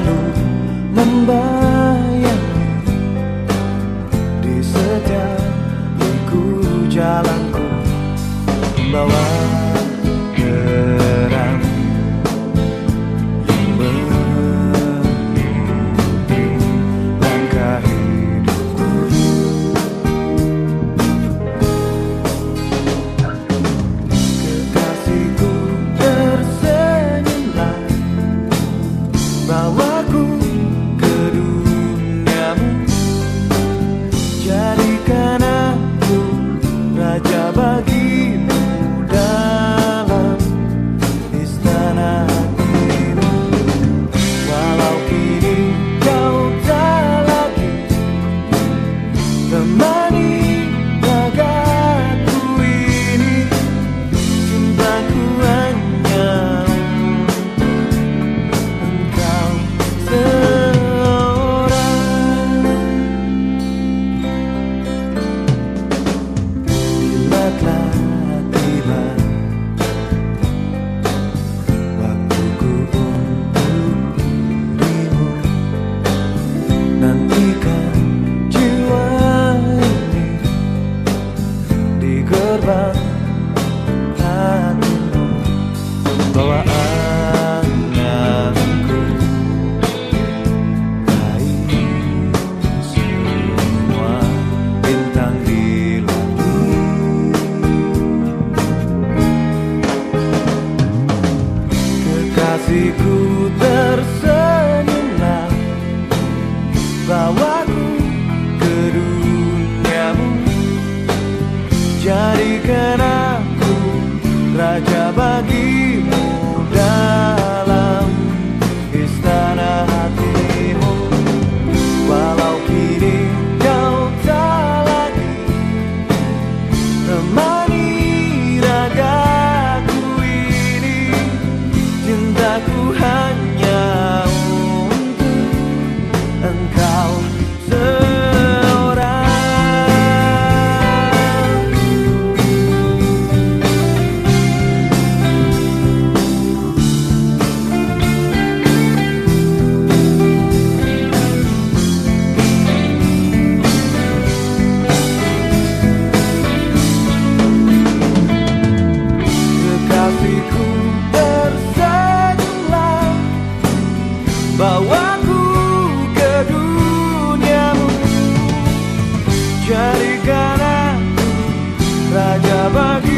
selalu membayang bawaku ke duniamu. Jadikan aku raja bagi